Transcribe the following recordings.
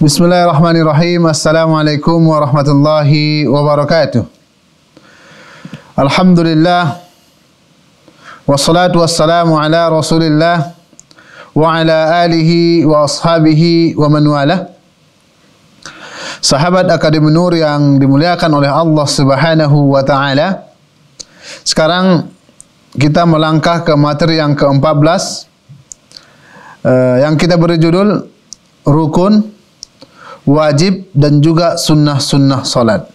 Bismillahirrahmanirrahim. Assalamualaikum warahmatullahi wabarakatuh. Alhamdulillah. Wassalatu wassalamu ala Rasulillah wa ala alihi wa ashabihi wa man wala. Sahabat Akademi Nur yang dimuliakan oleh Allah Subhanahu wa taala. Sekarang kita melangkah ke materi yang ke-14 uh, yang kita beri judul rukun wajib dan juga sunnah-sunnah solat.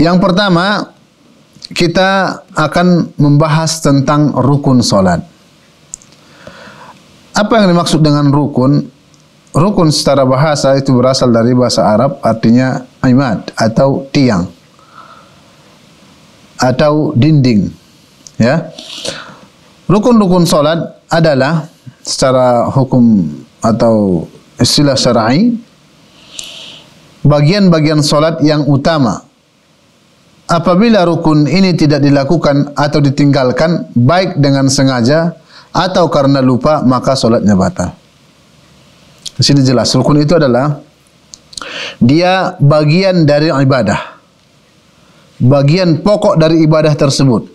Yang pertama, kita akan membahas tentang rukun solat. Apa yang dimaksud dengan rukun? Rukun secara bahasa itu berasal dari bahasa Arab, artinya imad atau tiang atau dinding. Ya, rukun-rukun solat adalah secara hukum atau istilah syar'i bagian-bagian solat yang utama. Apabila rukun ini tidak dilakukan atau ditinggalkan baik dengan sengaja atau karena lupa maka solatnya batal. Di sini jelas rukun itu adalah dia bagian dari ibadah. Bagian pokok dari ibadah tersebut.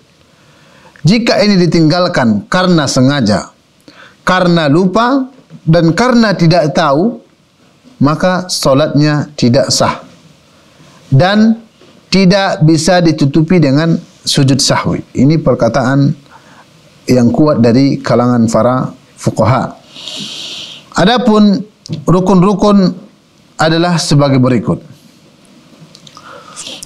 Jika ini ditinggalkan karena sengaja karena lupa dan karena tidak tahu maka solatnya tidak sah dan tidak bisa ditutupi dengan sujud sahwi. Ini perkataan yang kuat dari kalangan para fuqaha. Adapun rukun-rukun adalah sebagai berikut.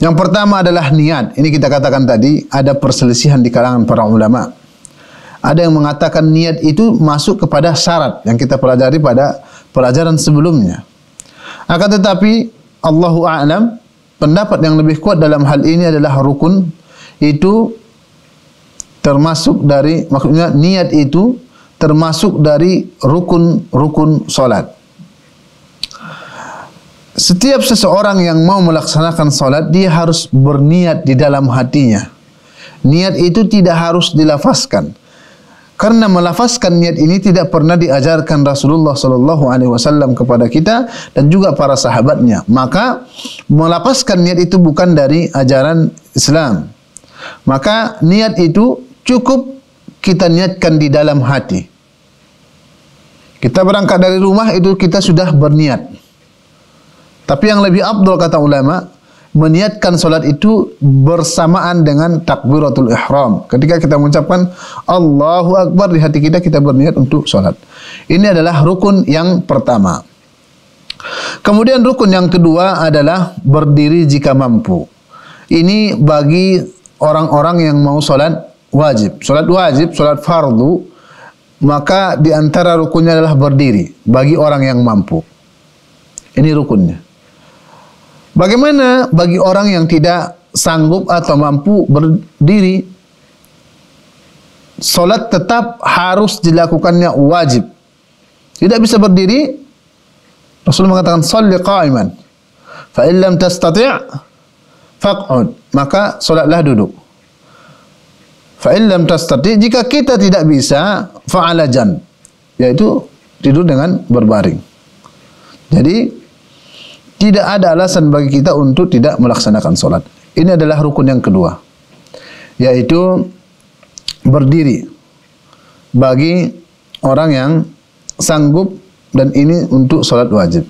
Yang pertama adalah niat. Ini kita katakan tadi ada perselisihan di kalangan para ulama ada yang mengatakan niat itu masuk kepada syarat yang kita pelajari pada pelajaran sebelumnya. Akan tetapi Allahu a'lam pendapat yang lebih kuat dalam hal ini adalah rukun itu termasuk dari maksudnya niat itu termasuk dari rukun-rukun solat. Setiap seseorang yang mau melaksanakan solat dia harus berniat di dalam hatinya. Niat itu tidak harus dilafazkan. Karena melafazkan niat ini tidak pernah diajarkan Rasulullah sallallahu alaihi wasallam kepada kita dan juga para sahabatnya. Maka melafazkan niat itu bukan dari ajaran Islam. Maka niat itu cukup kita niatkan di dalam hati. Kita berangkat dari rumah itu kita sudah berniat. Tapi yang lebih abdul kata ulama, meniatkan solat itu bersamaan dengan takbiratul ihram. Ketika kita mengucapkan Allahu Akbar di hati kita, kita berniat untuk solat. Ini adalah rukun yang pertama. Kemudian rukun yang kedua adalah berdiri jika mampu. Ini bagi orang-orang yang mau solat wajib. Solat wajib, solat fardu, maka di antara rukunnya adalah berdiri bagi orang yang mampu. Ini rukunnya. Bagaimana bagi orang yang tidak sanggup atau mampu berdiri? Solat tetap harus dilakukannya wajib. Tidak bisa berdiri. Rasul mengatakan salli qa'iman. Fa in lam tastati' faq'ud. Maka solatlah duduk. Fa in lam tastati' jika kita tidak bisa fa'ala jan. Yaitu tidur dengan berbaring. Jadi tidak ada alasan bagi kita untuk tidak melaksanakan solat. Ini adalah rukun yang kedua, yaitu berdiri bagi orang yang sanggup dan ini untuk solat wajib.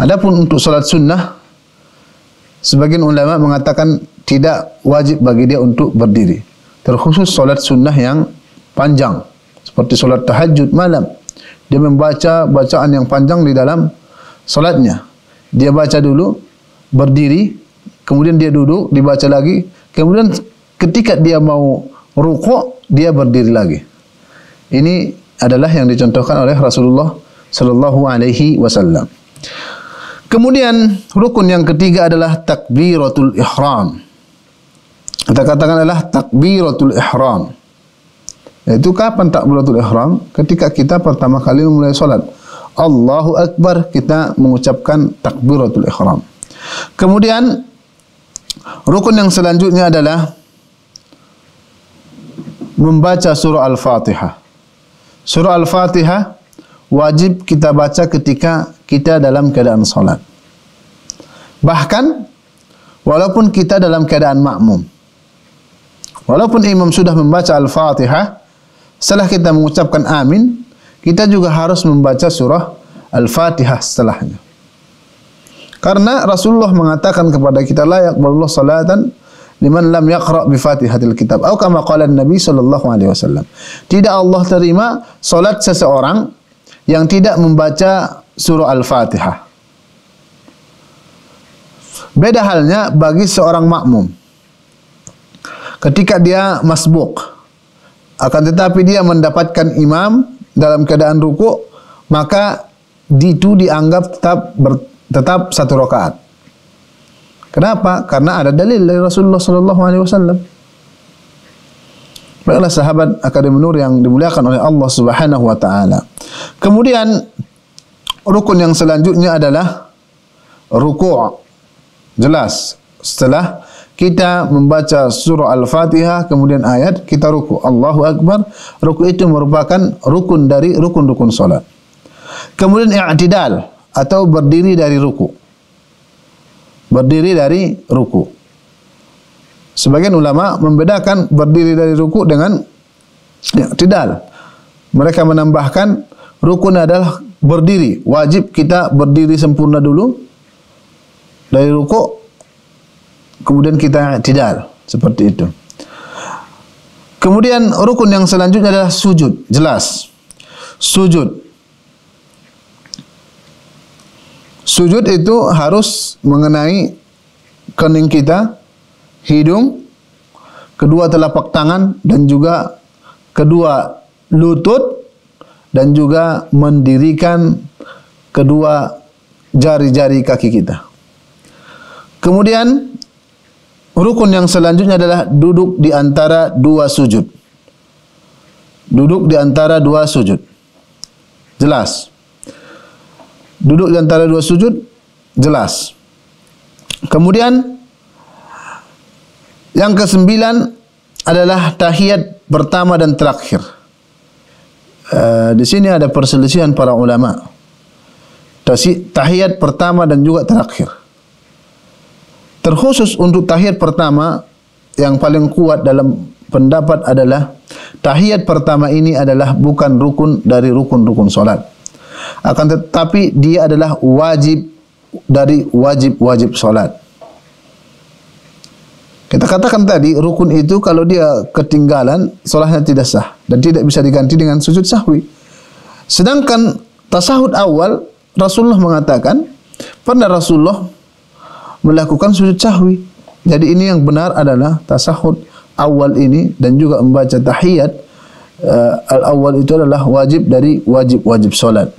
Adapun untuk solat sunnah, sebagian ulama mengatakan tidak wajib bagi dia untuk berdiri. Terkhusus solat sunnah yang panjang, seperti solat tahajud malam. Dia membaca bacaan yang panjang di dalam solatnya dia baca dulu berdiri kemudian dia duduk dibaca lagi. Kemudian ketika dia mau rukuk dia berdiri lagi. Ini adalah yang dicontohkan oleh Rasulullah sallallahu alaihi wasallam. Kemudian rukun yang ketiga adalah takbiratul ihram. Kita katakan adalah takbiratul ihram. Itu kapan takbiratul ihram? Ketika kita pertama kali memulai salat Allahu Akbar kita mengucapkan takbiratul ihram. Kemudian rukun yang selanjutnya adalah membaca surah Al-Fatihah. Surah Al-Fatihah wajib kita baca ketika kita dalam keadaan salat. Bahkan walaupun kita dalam keadaan makmum. Walaupun imam sudah membaca Al-Fatihah, setelah kita mengucapkan amin, kita juga harus membaca surah Al-Fatihah setelahnya. Karena Rasulullah mengatakan kepada kita la yaqbalullah salatan liman lam yaqra bi Fatihatil Kitab atau kama qala Nabi sallallahu alaihi wasallam. Tidak Allah terima salat seseorang yang tidak membaca surah Al-Fatihah. Beda halnya bagi seorang makmum. Ketika dia masbuk akan tetapi dia mendapatkan imam dalam keadaan ruku maka itu dianggap tetap ber, tetap satu rakaat. Kenapa? Karena ada dalil dari Rasulullah sallallahu alaihi wasallam. Baiklah sahabat Akademi Nur yang dimuliakan oleh Allah Subhanahu wa taala. Kemudian rukun yang selanjutnya adalah ruku'. Jelas setelah kita membaca surah Al-Fatihah kemudian ayat kita ruku. Allahu Akbar. Ruku itu merupakan rukun dari rukun-rukun salat kemudian i'tidal atau berdiri dari ruku. Berdiri dari ruku. Sebagian ulama membedakan berdiri dari ruku dengan i'tidal. Mereka menambahkan rukun adalah berdiri. Wajib kita berdiri sempurna dulu dari ruku kemudian kita tidak seperti itu. Kemudian rukun yang selanjutnya adalah sujud, jelas. Sujud. Sujud itu harus mengenai kening kita, hidung, kedua telapak tangan dan juga kedua lutut dan juga mendirikan kedua jari-jari kaki kita. Kemudian Rukun yang selanjutnya adalah duduk di antara dua sujud. Duduk di antara dua sujud. Jelas. Duduk di antara dua sujud jelas. Kemudian yang kesembilan adalah tahiyat pertama dan terakhir. Uh, di sini ada perselisihan para ulama. Tahiyat pertama dan juga terakhir. Terkhusus untuk tahiyat pertama yang paling kuat dalam pendapat adalah tahiyat pertama ini adalah bukan rukun dari rukun-rukun solat. Akan tetapi dia adalah wajib dari wajib-wajib solat. Kita katakan tadi rukun itu kalau dia ketinggalan solatnya tidak sah dan tidak bisa diganti dengan sujud sahwi. Sedangkan tasahud awal Rasulullah mengatakan pernah Rasulullah melakukan sujud sahwi. Jadi ini yang benar adalah tasahud awal ini dan juga membaca tahiyat uh, al-awwal itu adalah wajib dari wajib-wajib solat.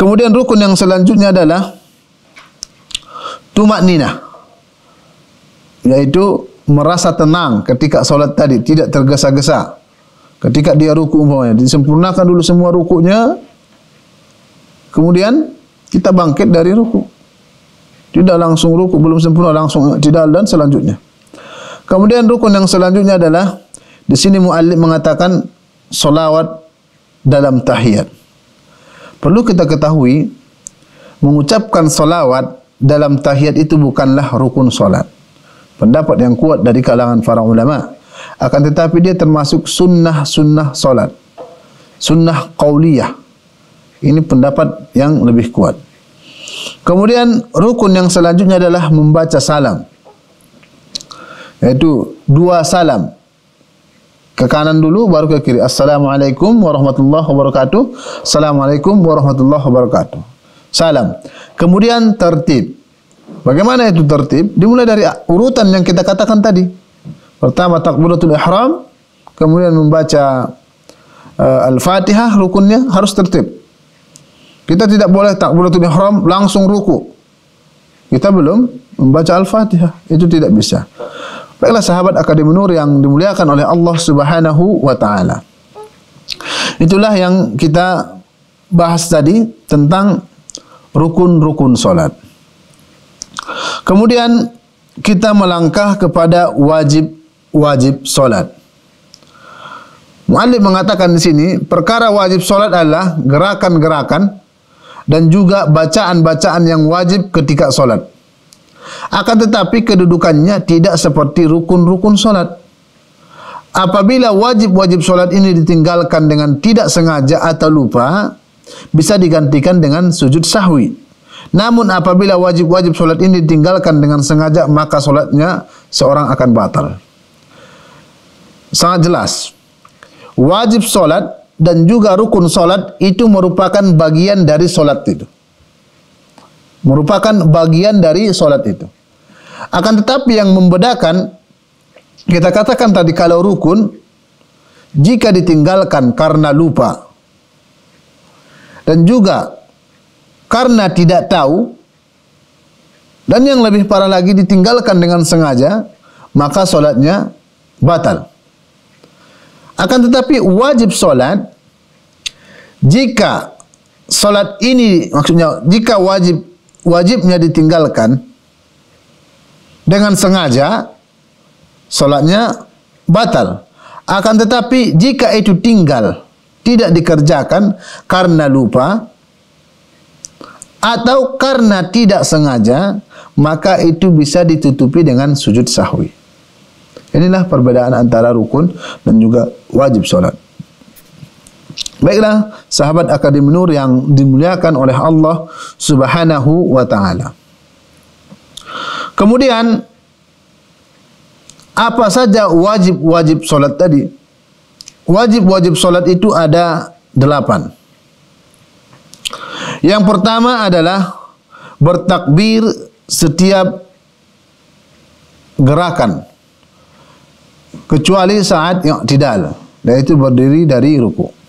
Kemudian rukun yang selanjutnya adalah tumak nina, yaitu merasa tenang ketika solat tadi tidak tergesa-gesa. Ketika dia ruku umpamanya disempurnakan dulu semua rukunya, kemudian kita bangkit dari ruku tidak langsung ruku belum sempurna langsung tidak dan selanjutnya. Kemudian rukun yang selanjutnya adalah di sini muallim mengatakan solawat dalam tahiyat. Perlu kita ketahui mengucapkan solawat dalam tahiyat itu bukanlah rukun solat. Pendapat yang kuat dari kalangan para ulama. Akan tetapi dia termasuk sunnah sunnah solat. Sunnah qauliyah. Ini pendapat yang lebih kuat Kemudian rukun yang selanjutnya adalah membaca salam. Yaitu dua salam. Ke kanan dulu baru ke kiri. Assalamualaikum warahmatullahi wabarakatuh. Assalamualaikum warahmatullahi wabarakatuh. Salam. Kemudian tertib. Bagaimana itu tertib? Dimulai dari urutan yang kita katakan tadi. Pertama takbiratul ihram, kemudian membaca uh, Al-Fatihah rukunnya harus tertib. Kita tidak boleh takbiratul ihram langsung ruku. Kita belum membaca Al-Fatihah. Itu tidak bisa. Baiklah sahabat Akademi Nur yang dimuliakan oleh Allah Subhanahu wa taala. Itulah yang kita bahas tadi tentang rukun-rukun solat. Kemudian kita melangkah kepada wajib-wajib solat. Muallif mengatakan di sini perkara wajib solat adalah gerakan-gerakan dan juga bacaan-bacaan yang wajib ketika solat. Akan tetapi kedudukannya tidak seperti rukun-rukun solat. Apabila wajib-wajib solat ini ditinggalkan dengan tidak sengaja atau lupa, bisa digantikan dengan sujud sahwi. Namun apabila wajib-wajib solat ini ditinggalkan dengan sengaja, maka solatnya seorang akan batal. Sangat jelas. Wajib solat dan juga rukun solat itu merupakan bagian dari solat itu. Merupakan bagian dari solat itu. Akan tetapi yang membedakan, kita katakan tadi kalau rukun, jika ditinggalkan karena lupa, dan juga karena tidak tahu dan yang lebih parah lagi ditinggalkan dengan sengaja maka solatnya batal akan tetapi wajib solat jika solat ini maksudnya jika wajib wajibnya ditinggalkan dengan sengaja solatnya batal. Akan tetapi jika itu tinggal tidak dikerjakan karena lupa atau karena tidak sengaja maka itu bisa ditutupi dengan sujud sahwi. Inilah perbedaan antara rukun dan juga wajib solat baiklah sahabat akademi nur yang dimuliakan oleh Allah subhanahu wa ta'ala kemudian apa saja wajib-wajib solat tadi wajib-wajib solat itu ada delapan. Yang pertama adalah bertakbir setiap gerakan kecuali saat yang tidak yaitu berdiri dari ruku.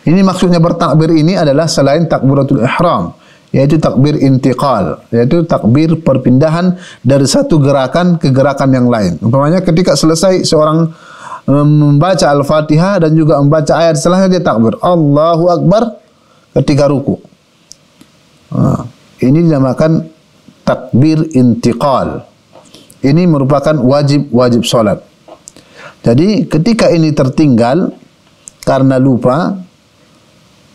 Ini maksudnya bertakbir ini adalah selain takbiratul ihram yaitu takbir intiqal yaitu takbir perpindahan dari satu gerakan ke gerakan yang lain. Umpamanya ketika selesai seorang membaca Al-Fatihah dan juga membaca ayat setelahnya dia takbir. Allahu Akbar ketika ruku. Ha, ini dinamakan takbir intiqal. Ini merupakan wajib-wajib solat. Jadi ketika ini tertinggal karena lupa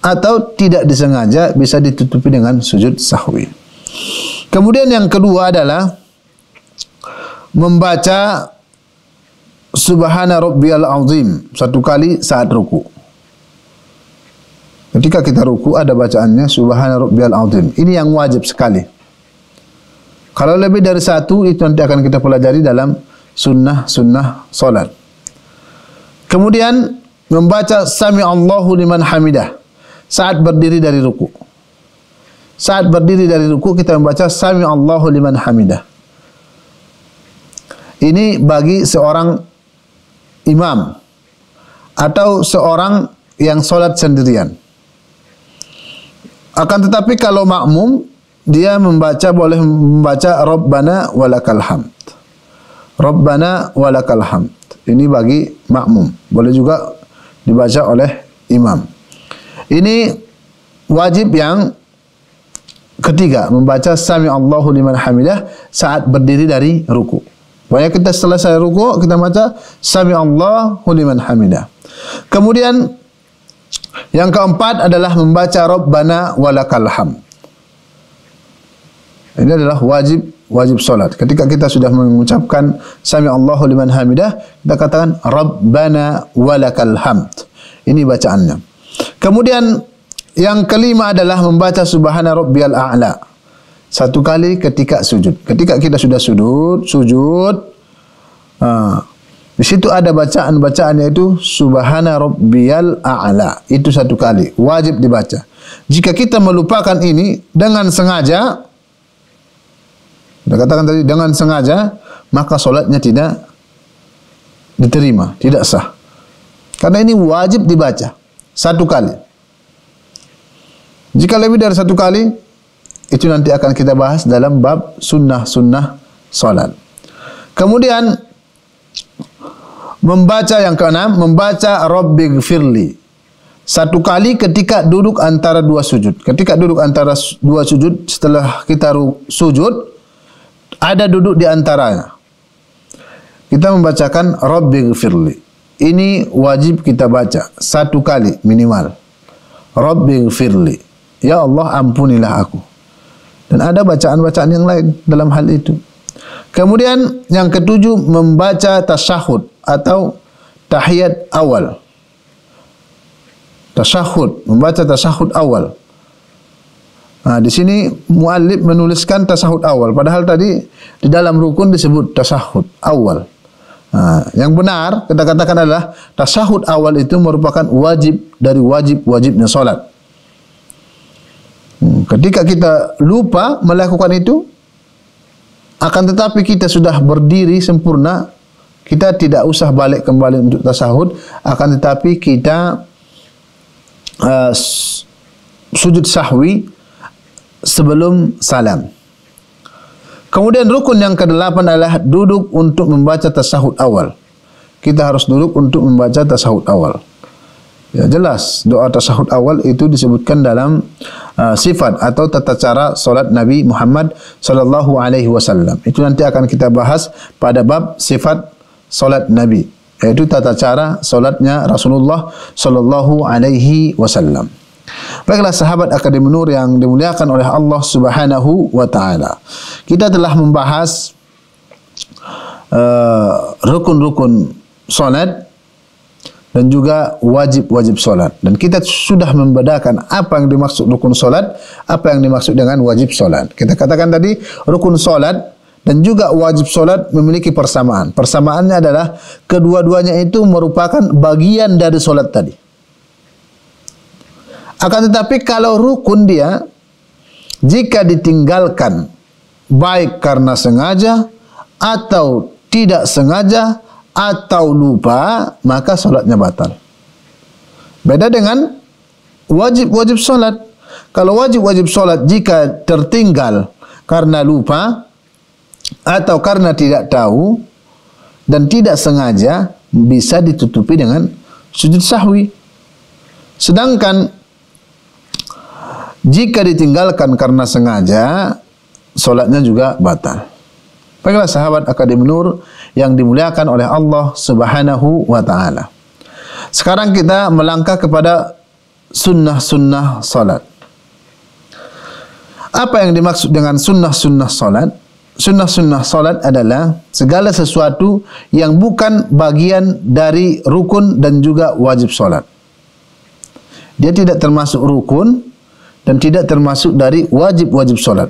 atau tidak disengaja bisa ditutupi dengan sujud sahwi. Kemudian yang kedua adalah membaca Subhana Rabbiyal Azim satu kali saat ruku. Ketika kita ruku ada bacaannya Subhana Rabbiyal Azim. Ini yang wajib sekali. Kalau lebih dari satu itu nanti akan kita pelajari dalam sunnah-sunnah solat. Kemudian membaca Sami Allahu liman hamidah saat berdiri dari ruku. Saat berdiri dari ruku kita membaca Sami Allahu liman hamidah. Ini bagi seorang imam atau seorang yang solat sendirian. Akan tetapi kalau makmum dia membaca boleh membaca Rabbana walakal hamd. Rabbana walakal hamd. Ini bagi makmum. Boleh juga dibaca oleh imam. Ini wajib yang ketiga membaca Sami Allahu liman hamidah saat berdiri dari ruku. Pokoknya kita selesai ruku kita baca Sami Allahu liman hamidah. Kemudian yang keempat adalah membaca Rabbana walakal hamd. Ini adalah wajib wajib solat. Ketika kita sudah mengucapkan Sami Allahu liman hamidah, kita katakan Rabbana walakal hamd. Ini bacaannya. Kemudian yang kelima adalah membaca Subhana Rabbiyal A'la satu kali ketika sujud. Ketika kita sudah sujud, sujud, ha, di situ ada bacaan-bacaan yaitu Subhana Rabbiyal A'la. Itu satu kali, wajib dibaca. Jika kita melupakan ini dengan sengaja, kita katakan tadi dengan sengaja, maka solatnya tidak diterima, tidak sah. Karena ini wajib dibaca satu kali. Jika lebih dari satu kali, itu nanti akan kita bahas dalam bab sunnah-sunnah salat. Kemudian membaca yang keenam, membaca Rabbighfirli. Satu kali ketika duduk antara dua sujud. Ketika duduk antara dua sujud, setelah kita sujud, ada duduk di antaranya. Kita membacakan Rabbighfirli. Ini wajib kita baca satu kali minimal. Rabbi firli. Ya Allah ampunilah aku. Dan ada bacaan-bacaan yang lain dalam hal itu. Kemudian yang ketujuh membaca tasyahud atau tahiyat awal. Tasyahud, membaca tasyahud awal. Nah, di sini muallif menuliskan tasyahud awal padahal tadi di dalam rukun disebut tasyahud awal. Nah, yang benar kita katakan adalah tasyahud awal itu merupakan wajib dari wajib-wajibnya salat. Hmm, ketika kita lupa melakukan itu akan tetapi kita sudah berdiri sempurna kita tidak usah balik kembali untuk tasyahud akan tetapi kita uh, sujud sahwi sebelum salam. Kemudian rukun yang kedelapan adalah duduk untuk membaca tasahud awal. Kita harus duduk untuk membaca tasahud awal. Ya jelas doa tasahud awal itu disebutkan dalam uh, sifat atau tata cara solat Nabi Muhammad sallallahu alaihi wasallam. Itu nanti akan kita bahas pada bab sifat solat Nabi, yaitu tata cara solatnya Rasulullah sallallahu alaihi wasallam. Baiklah sahabat Akademi Nur yang dimuliakan oleh Allah Subhanahu wa taala. Kita telah membahas uh, rukun-rukun uh, salat dan juga wajib-wajib salat. Dan kita sudah membedakan apa yang dimaksud rukun salat, apa yang dimaksud dengan wajib salat. Kita katakan tadi rukun salat dan juga wajib solat memiliki persamaan. Persamaannya adalah kedua-duanya itu merupakan bagian dari solat tadi. Akan tetapi kalau rukun dia jika ditinggalkan baik karena sengaja atau tidak sengaja atau lupa maka solatnya batal. Beda dengan wajib-wajib solat. Kalau wajib-wajib solat jika tertinggal karena lupa atau karena tidak tahu dan tidak sengaja bisa ditutupi dengan sujud sahwi. Sedangkan jika ditinggalkan karena sengaja, solatnya juga batal. Baiklah sahabat Akademi Nur yang dimuliakan oleh Allah Subhanahu wa taala. Sekarang kita melangkah kepada sunnah-sunnah salat. Apa yang dimaksud dengan sunnah-sunnah salat? Sunnah-sunnah salat adalah segala sesuatu yang bukan bagian dari rukun dan juga wajib salat. Dia tidak termasuk rukun, dan tidak termasuk dari wajib-wajib solat.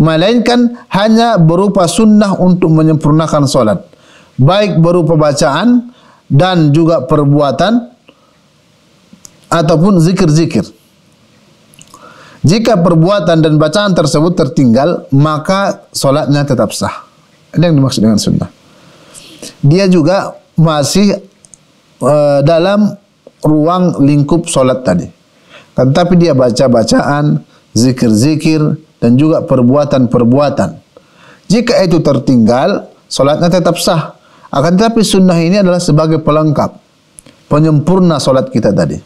Melainkan hanya berupa sunnah untuk menyempurnakan solat. Baik berupa bacaan dan juga perbuatan ataupun zikir-zikir. Jika perbuatan dan bacaan tersebut tertinggal, maka solatnya tetap sah. Ini yang dimaksud dengan sunnah. Dia juga masih uh, dalam ruang lingkup solat tadi. Tetapi dia baca bacaan, zikir-zikir dan juga perbuatan-perbuatan. Jika itu tertinggal, solatnya tetap sah. Akan tetapi sunnah ini adalah sebagai pelengkap, penyempurna solat kita tadi.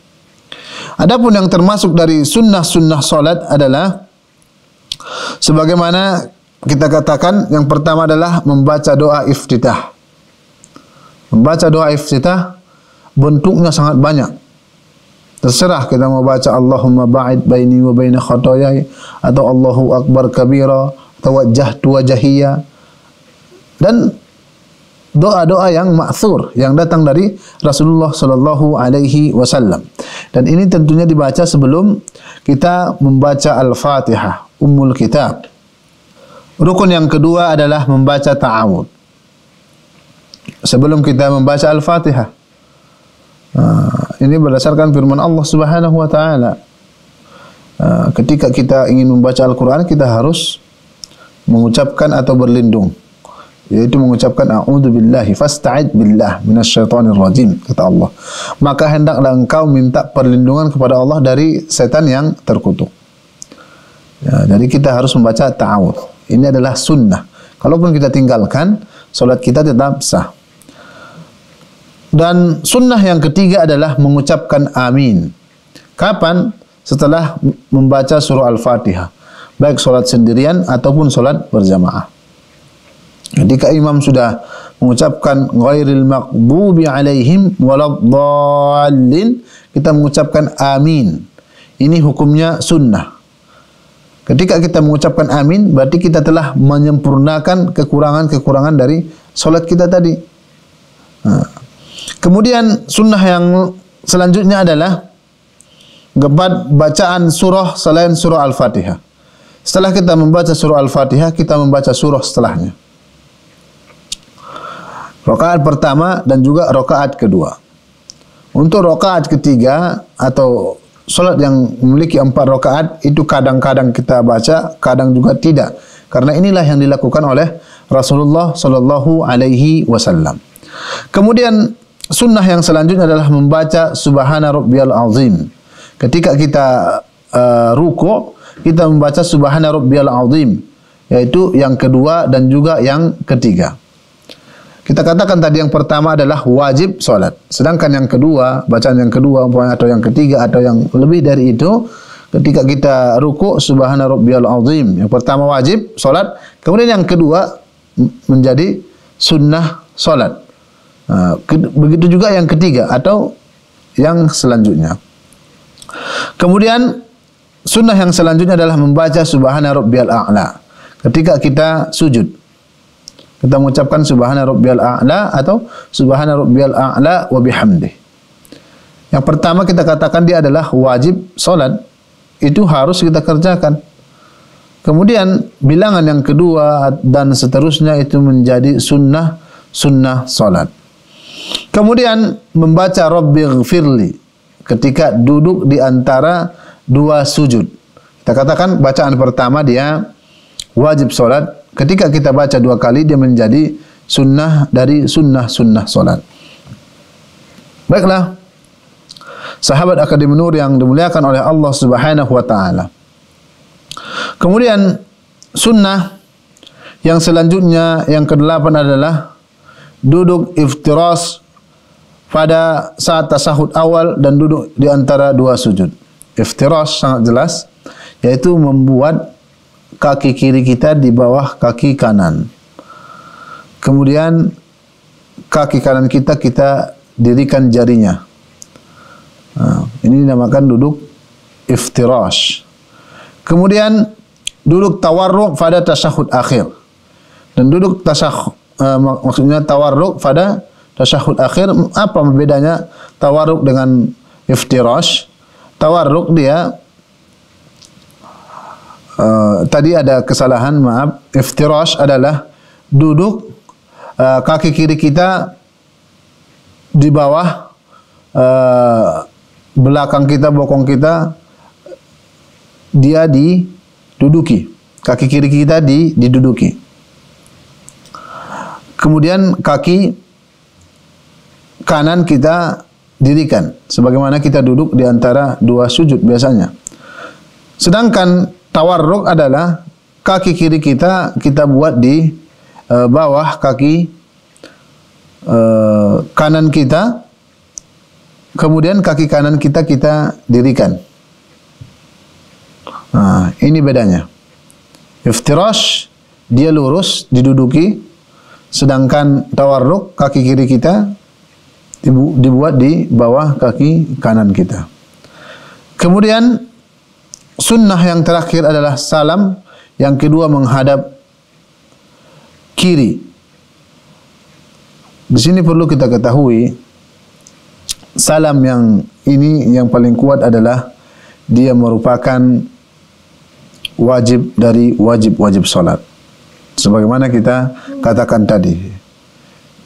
Adapun yang termasuk dari sunnah-sunnah solat adalah sebagaimana kita katakan yang pertama adalah membaca doa iftitah. Membaca doa iftitah bentuknya sangat banyak. Terserah kita mau baca Allahumma ba'id baini wa baina khatayai atau Allahu akbar kabira atau wajhtu wajhiyya dan doa-doa yang ma'thur yang datang dari Rasulullah sallallahu alaihi wasallam. Dan ini tentunya dibaca sebelum kita membaca Al-Fatihah, Ummul Kitab. Rukun yang kedua adalah membaca ta'awud. Sebelum kita membaca Al-Fatihah. Ah, ini berdasarkan firman Allah Subhanahu wa taala. Ah, ketika kita ingin membaca Al-Qur'an kita harus mengucapkan atau berlindung yaitu mengucapkan a'udzu billahi fasta'id billah minasyaitonir rajim kata Allah. Maka hendaklah engkau minta perlindungan kepada Allah dari setan yang terkutuk. Ya, jadi kita harus membaca ta'awudz. Ini adalah sunnah. Kalaupun kita tinggalkan, solat kita tetap sah. Dan sunnah yang ketiga adalah mengucapkan amin. Kapan? Setelah membaca surah Al-Fatihah. Baik solat sendirian ataupun solat berjamaah. Ketika imam sudah mengucapkan ghairil maghdubi alaihim waladdallin kita mengucapkan amin ini hukumnya sunnah ketika kita mengucapkan amin berarti kita telah menyempurnakan kekurangan-kekurangan dari solat kita tadi. Kemudian sunnah yang selanjutnya adalah gebat bacaan surah selain surah al-fatihah setelah kita membaca surah al-fatihah kita membaca surah setelahnya Rakaat pertama dan juga rakaat kedua. Untuk rakaat ketiga atau solat yang memiliki empat rakaat itu kadang-kadang kita baca, kadang juga tidak. Karena inilah yang dilakukan oleh Rasulullah Sallallahu Alaihi Wasallam. Kemudian sunnah yang selanjutnya adalah membaca Subhana Rabbiyal Azim. Ketika kita uh, ruku, kita membaca Subhana Rabbiyal Azim, yaitu yang kedua dan juga yang ketiga. Kita katakan tadi yang pertama adalah wajib solat. Sedangkan yang kedua, bacaan yang kedua atau yang ketiga atau yang lebih dari itu, ketika kita ruku subhana rabbiyal azim. Yang pertama wajib solat. Kemudian yang kedua menjadi sunnah solat. Ha, begitu juga yang ketiga atau yang selanjutnya. Kemudian sunnah yang selanjutnya adalah membaca subhana rabbiyal a'la. Ketika kita sujud. Kita mengucapkan subhana rabbiyal a'la atau subhana rabbiyal a'la wa bihamdih. Yang pertama kita katakan dia adalah wajib solat. Itu harus kita kerjakan. Kemudian bilangan yang kedua dan seterusnya itu menjadi sunnah sunnah solat. Kemudian membaca Rabbighfirli ketika duduk di antara dua sujud. Kita katakan bacaan pertama dia wajib solat ketika kita baca dua kali dia menjadi sunnah dari sunnah-sunnah solat. Baiklah. Sahabat Akademi Nur yang dimuliakan oleh Allah Subhanahu wa taala. Kemudian sunnah yang selanjutnya yang kedelapan adalah duduk iftiras pada saat tasahud awal dan duduk di antara dua sujud. Iftiras sangat jelas yaitu membuat kaki kiri kita di bawah kaki kanan. Kemudian kaki kanan kita kita dirikan jarinya. Nah, ini dinamakan duduk iftirash. Kemudian duduk tawarruk pada tasyahud akhir. Dan duduk tasyahud uh, maksudnya tawarruk pada tasyahud akhir. Apa bedanya tawarruk dengan iftirash? Tawarruk dia Uh, tadi ada kesalahan maaf. Iftirash adalah duduk uh, kaki kiri kita di bawah uh, belakang kita bokong kita dia diduduki. Kaki kiri kita di diduduki kemudian kaki kanan kita dirikan. Sebagaimana kita duduk di antara dua sujud biasanya. Sedangkan tawarruk adalah kaki kiri kita kita buat di uh, bawah kaki uh, kanan kita. Kemudian kaki kanan kita kita dirikan. Nah ini bedanya. Iftirash dia lurus diduduki sedangkan tawarruk kaki kiri kita dibuat di bawah kaki kanan kita kemudian Sunnah yang terakhir adalah salam, yang kedua menghadap kiri. Di sini perlu kita ketahui salam yang ini yang paling kuat adalah dia merupakan wajib dari wajib-wajib solat. Sebagaimana kita katakan tadi,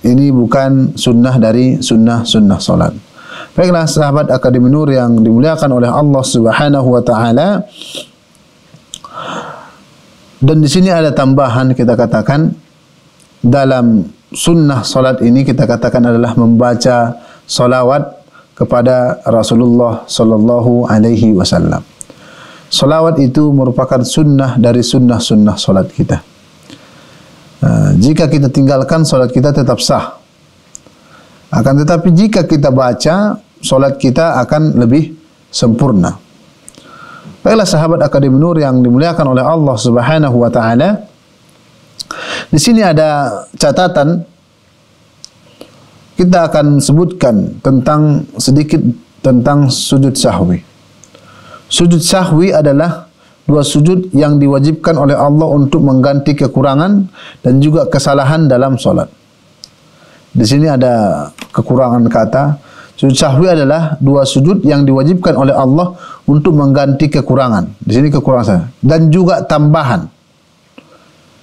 ini bukan sunnah dari sunnah-sunnah solat. Baiklah sahabat Akademi Nur yang dimuliakan oleh Allah Subhanahu wa taala. Dan di sini ada tambahan kita katakan dalam sunnah salat ini kita katakan adalah membaca salawat kepada Rasulullah sallallahu alaihi wasallam. Salawat itu merupakan sunnah dari sunnah-sunnah salat kita. Uh, jika kita tinggalkan salat kita tetap sah. Akan tetapi jika kita baca, solat kita akan lebih sempurna. Baiklah sahabat Akademi Nur yang dimuliakan oleh Allah Subhanahu wa taala. Di sini ada catatan kita akan sebutkan tentang sedikit tentang sujud sahwi. Sujud sahwi adalah dua sujud yang diwajibkan oleh Allah untuk mengganti kekurangan dan juga kesalahan dalam solat. Di sini ada kekurangan kata. Sujud sahwi adalah dua sujud yang diwajibkan oleh Allah untuk mengganti kekurangan. Di sini kekurangan saya. Dan juga tambahan.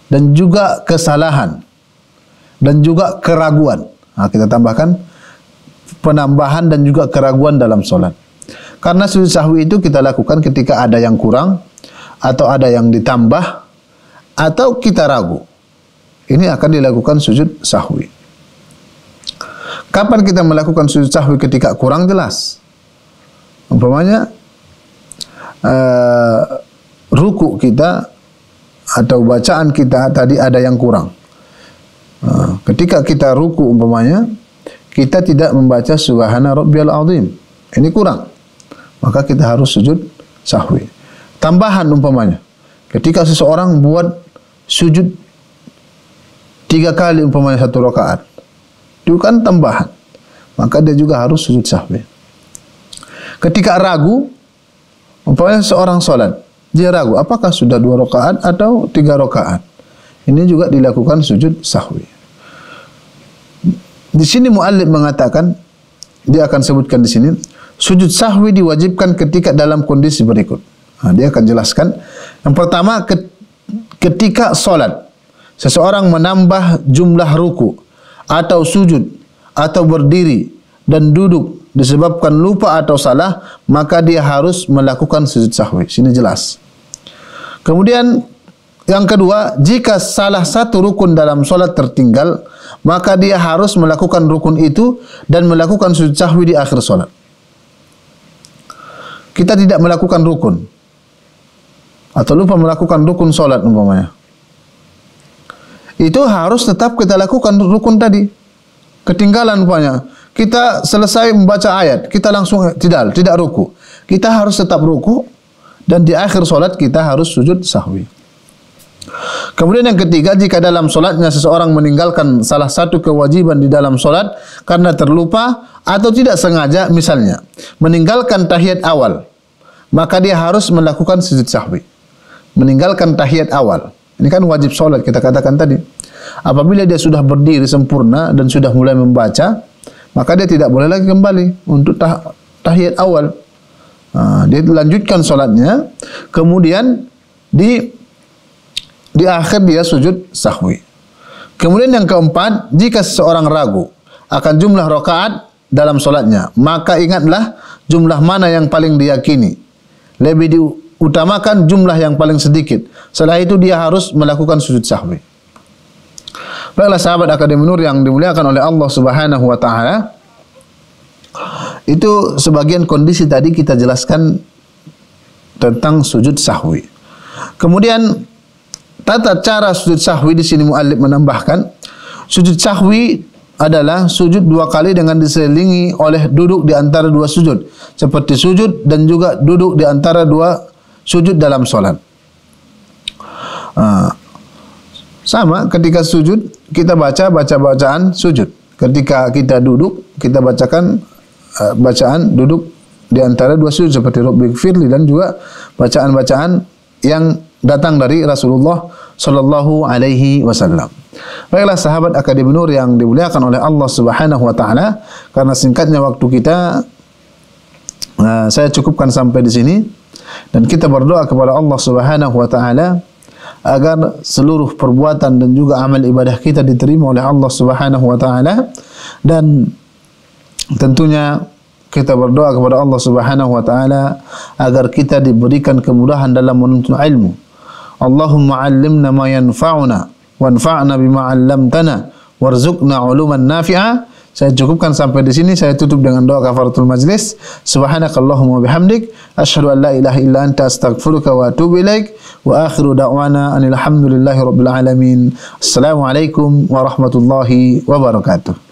Dan juga kesalahan. Dan juga keraguan. Nah, kita tambahkan penambahan dan juga keraguan dalam solat. Karena sujud sahwi itu kita lakukan ketika ada yang kurang atau ada yang ditambah atau kita ragu. Ini akan dilakukan sujud sahwi. Kapan kita melakukan sujud sahwi ketika kurang jelas? Umpamanya uh, ruku kita atau bacaan kita tadi ada yang kurang. Uh, ketika kita ruku umpamanya kita tidak membaca subhana rabbiyal azim. Ini kurang. Maka kita harus sujud sahwi. Tambahan umpamanya. Ketika seseorang buat sujud tiga kali umpamanya satu rakaat itu kan tambahan. Maka dia juga harus sujud sahwi. Ketika ragu, umpamanya seorang solat, dia ragu apakah sudah dua rakaat atau tiga rakaat. Ini juga dilakukan sujud sahwi. Di sini muallif mengatakan dia akan sebutkan di sini sujud sahwi diwajibkan ketika dalam kondisi berikut. Nah, dia akan jelaskan. Yang pertama ketika solat seseorang menambah jumlah ruku atau sujud atau berdiri dan duduk disebabkan lupa atau salah maka dia harus melakukan sujud sahwi. Sini jelas. Kemudian yang kedua jika salah satu rukun dalam solat tertinggal maka dia harus melakukan rukun itu dan melakukan sujud sahwi di akhir solat. Kita tidak melakukan rukun atau lupa melakukan rukun solat umpamanya itu harus tetap kita lakukan rukun tadi. Ketinggalan rupanya. Kita selesai membaca ayat, kita langsung tidak, tidak ruku. Kita harus tetap ruku dan di akhir solat kita harus sujud sahwi. Kemudian yang ketiga, jika dalam solatnya seseorang meninggalkan salah satu kewajiban di dalam solat karena terlupa atau tidak sengaja, misalnya meninggalkan tahiyat awal, maka dia harus melakukan sujud sahwi. Meninggalkan tahiyat awal. Ini kan wajib solat kita katakan tadi. Apabila dia sudah berdiri sempurna dan sudah mulai membaca, maka dia tidak boleh lagi kembali untuk tah tahiyat awal. Ha, dia lanjutkan solatnya, kemudian di di akhir dia sujud sahwi. Kemudian yang keempat, jika seseorang ragu akan jumlah rakaat dalam solatnya, maka ingatlah jumlah mana yang paling diyakini. Lebih di utamakan jumlah yang paling sedikit. Setelah itu dia harus melakukan sujud sahwi. Baiklah sahabat Akademi Nur yang dimuliakan oleh Allah Subhanahu wa taala. Itu sebagian kondisi tadi kita jelaskan tentang sujud sahwi. Kemudian tata cara sujud sahwi di sini muallif menambahkan sujud sahwi adalah sujud dua kali dengan diselilingi oleh duduk di antara dua sujud seperti sujud dan juga duduk di antara dua sujud dalam solat. Uh, sama ketika sujud kita baca baca bacaan sujud. Ketika kita duduk kita bacakan uh, bacaan duduk di antara dua sujud seperti Rabbi Firli dan juga bacaan-bacaan yang datang dari Rasulullah sallallahu alaihi wasallam. Baiklah sahabat Akademi Nur yang dimuliakan oleh Allah Subhanahu wa taala, karena singkatnya waktu kita uh, saya cukupkan sampai di sini dan kita berdoa kepada Allah Subhanahu wa taala agar seluruh perbuatan dan juga amal ibadah kita diterima oleh Allah Subhanahu wa taala dan tentunya kita berdoa kepada Allah Subhanahu wa taala agar kita diberikan kemudahan dalam menuntut ilmu. Allahumma 'allimna ma yanfa'una wanfa'na bima 'allamtana warzuqna 'uluman nafi'a saya cukupkan sampai di sini. Saya tutup dengan doa kafaratul majlis. Subhanakallahumma bihamdik. Ashadu an la ilaha illa anta astagfiruka wa atubu ilaik. Wa akhiru da'wana anilhamdulillahi rabbil alamin. Assalamualaikum warahmatullahi wabarakatuh.